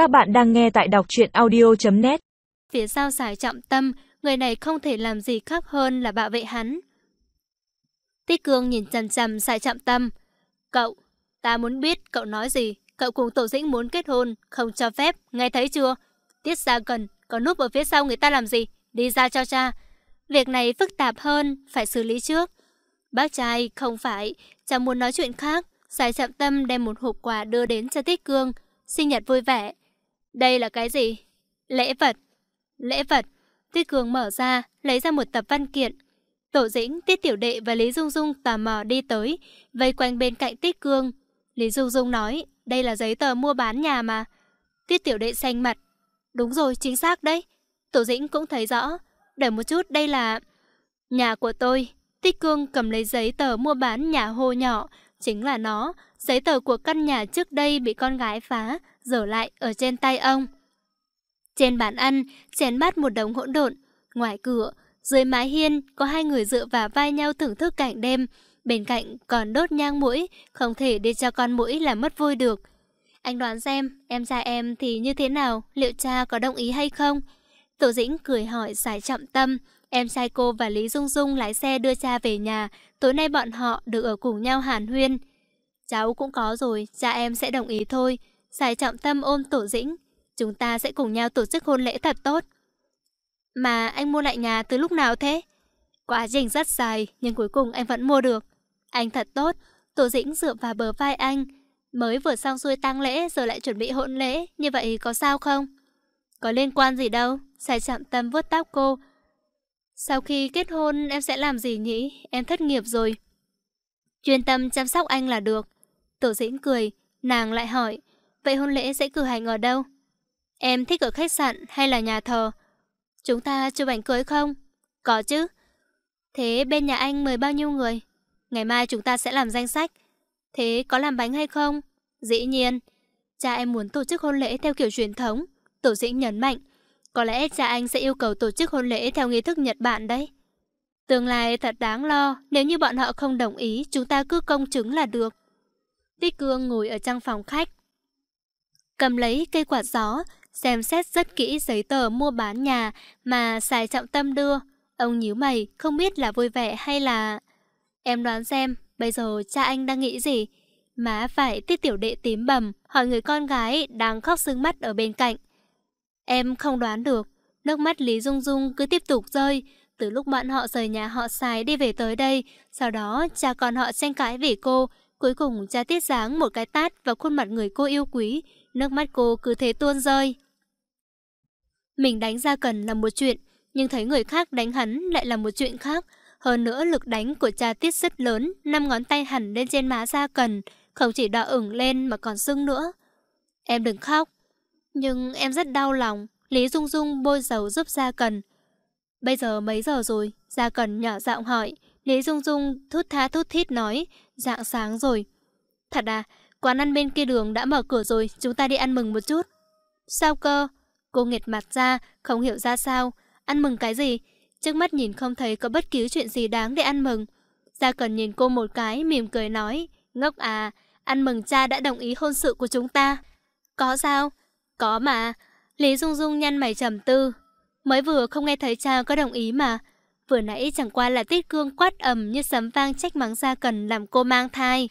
Các bạn đang nghe tại đọc truyện audio.net Phía sau giải trọng tâm, người này không thể làm gì khác hơn là bảo vệ hắn. Tích cương nhìn chằm chằm giải trọng tâm. Cậu, ta muốn biết cậu nói gì. Cậu cùng tổ dĩnh muốn kết hôn, không cho phép, nghe thấy chưa? Tiết ra cần, có núp ở phía sau người ta làm gì? Đi ra cho cha. Việc này phức tạp hơn, phải xử lý trước. Bác trai, không phải, cha muốn nói chuyện khác. Giải trọng tâm đem một hộp quà đưa đến cho Tích cương. Sinh nhật vui vẻ. Đây là cái gì? Lễ vật. Lễ vật. Tiết Cường mở ra, lấy ra một tập văn kiện. Tổ dĩnh, Tiết Tiểu Đệ và Lý Dung Dung tò mò đi tới, vây quanh bên cạnh Tiết Cương. Lý Dung Dung nói, đây là giấy tờ mua bán nhà mà. Tiết Tiểu Đệ xanh mặt. Đúng rồi, chính xác đấy. Tổ dĩnh cũng thấy rõ. Đợi một chút, đây là... Nhà của tôi. Tiết Cương cầm lấy giấy tờ mua bán nhà hô nhỏ. Chính là nó. Giấy tờ của căn nhà trước đây bị con gái phá, dở lại ở trên tay ông. Trên bàn ăn, chén bát một đống hỗn độn. Ngoài cửa, dưới mái hiên, có hai người dựa vào vai nhau thưởng thức cảnh đêm. Bên cạnh còn đốt nhang mũi, không thể để cho con mũi làm mất vui được. Anh đoán xem, em trai em thì như thế nào, liệu cha có đồng ý hay không? Tổ dĩnh cười hỏi giải trọng tâm. Em trai cô và Lý Dung Dung lái xe đưa cha về nhà, tối nay bọn họ được ở cùng nhau hàn huyên. Cháu cũng có rồi, cha em sẽ đồng ý thôi. Giải trọng tâm ôm tổ dĩnh. Chúng ta sẽ cùng nhau tổ chức hôn lễ thật tốt. Mà anh mua lại nhà từ lúc nào thế? Quá trình rất dài, nhưng cuối cùng anh vẫn mua được. Anh thật tốt, tổ dĩnh dựa vào bờ vai anh. Mới vừa xong xuôi tang lễ rồi lại chuẩn bị hôn lễ, như vậy có sao không? Có liên quan gì đâu, giải trọng tâm vuốt tóc cô. Sau khi kết hôn em sẽ làm gì nhỉ? Em thất nghiệp rồi. Chuyên tâm chăm sóc anh là được. Tổ dĩnh cười, nàng lại hỏi, vậy hôn lễ sẽ cử hành ở đâu? Em thích ở khách sạn hay là nhà thờ? Chúng ta chụp ảnh cưới không? Có chứ. Thế bên nhà anh mời bao nhiêu người? Ngày mai chúng ta sẽ làm danh sách. Thế có làm bánh hay không? Dĩ nhiên. Cha em muốn tổ chức hôn lễ theo kiểu truyền thống. Tổ dĩnh nhấn mạnh. Có lẽ cha anh sẽ yêu cầu tổ chức hôn lễ theo nghi thức Nhật Bản đấy. Tương lai thật đáng lo, nếu như bọn họ không đồng ý, chúng ta cứ công chứng là được. Tích Cương ngồi ở trong phòng khách. Cầm lấy cây quạt gió, xem xét rất kỹ giấy tờ mua bán nhà mà xài trọng tâm đưa. Ông nhíu mày, không biết là vui vẻ hay là... Em đoán xem, bây giờ cha anh đang nghĩ gì? Má phải tiết tiểu đệ tím bầm, hỏi người con gái đang khóc sưng mắt ở bên cạnh. Em không đoán được, nước mắt Lý Dung Dung cứ tiếp tục rơi. Từ lúc bọn họ rời nhà họ xài đi về tới đây, sau đó cha con họ tranh cãi vì cô, cuối cùng cha tiết dáng một cái tát vào khuôn mặt người cô yêu quý, nước mắt cô cứ thế tuôn rơi. Mình đánh ra cần là một chuyện, nhưng thấy người khác đánh hắn lại là một chuyện khác. Hơn nữa lực đánh của cha tiết rất lớn, năm ngón tay hẳn lên trên má ra cần, không chỉ đỏ ửng lên mà còn sưng nữa. Em đừng khóc. Nhưng em rất đau lòng, Lý Dung Dung bôi dầu giúp Gia Cần. Bây giờ mấy giờ rồi? Gia Cần nhỏ giọng hỏi. Lý Dung Dung thút tha thút thít nói, dạng sáng rồi. Thật à, quán ăn bên kia đường đã mở cửa rồi, chúng ta đi ăn mừng một chút. Sao cơ? Cô nghiệt mặt ra, không hiểu ra sao. Ăn mừng cái gì? Trước mắt nhìn không thấy có bất cứ chuyện gì đáng để ăn mừng. Gia Cần nhìn cô một cái, mỉm cười nói. Ngốc à, ăn mừng cha đã đồng ý hôn sự của chúng ta. Có sao? Có mà. Lý Dung Dung nhăn mày trầm tư. Mới vừa không nghe thấy cha có đồng ý mà. Vừa nãy chẳng qua là tiết cương quát ầm như sấm vang trách mắng Gia Cần làm cô mang thai.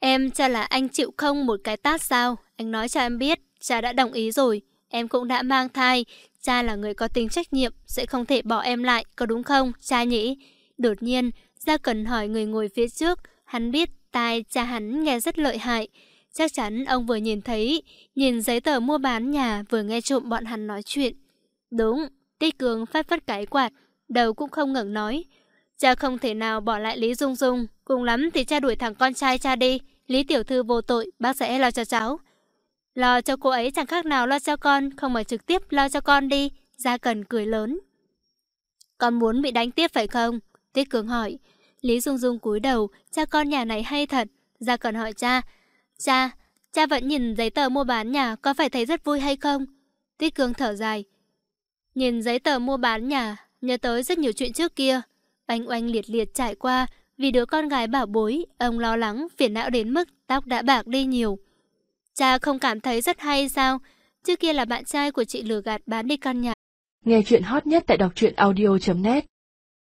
Em cho là anh chịu không một cái tát sao? Anh nói cho em biết, cha đã đồng ý rồi. Em cũng đã mang thai, cha là người có tính trách nhiệm, sẽ không thể bỏ em lại, có đúng không, cha nhỉ? Đột nhiên, Gia Cần hỏi người ngồi phía trước, hắn biết tai cha hắn nghe rất lợi hại. Chắc chắn ông vừa nhìn thấy, nhìn giấy tờ mua bán nhà vừa nghe trộm bọn hắn nói chuyện. Đúng, Tích Cường phát phát cái quạt, đầu cũng không ngẩng nói. Cha không thể nào bỏ lại Lý Dung Dung, cùng lắm thì cha đuổi thằng con trai cha đi. Lý Tiểu Thư vô tội, bác sẽ lo cho cháu. Lo cho cô ấy chẳng khác nào lo cho con, không mà trực tiếp lo cho con đi. Gia Cần cười lớn. Con muốn bị đánh tiếp phải không? Tiết Cường hỏi. Lý Dung Dung cúi đầu, cha con nhà này hay thật. Gia Cần hỏi cha. Cha, cha vẫn nhìn giấy tờ mua bán nhà, có phải thấy rất vui hay không? Tiết Cường thở dài. Nhìn giấy tờ mua bán nhà, nhớ tới rất nhiều chuyện trước kia. Anh oanh liệt liệt trải qua, vì đứa con gái bảo bối, ông lo lắng, phiền não đến mức tóc đã bạc đi nhiều. Cha không cảm thấy rất hay sao? Trước kia là bạn trai của chị lừa gạt bán đi căn nhà. Nghe chuyện hot nhất tại đọc truyện audio.net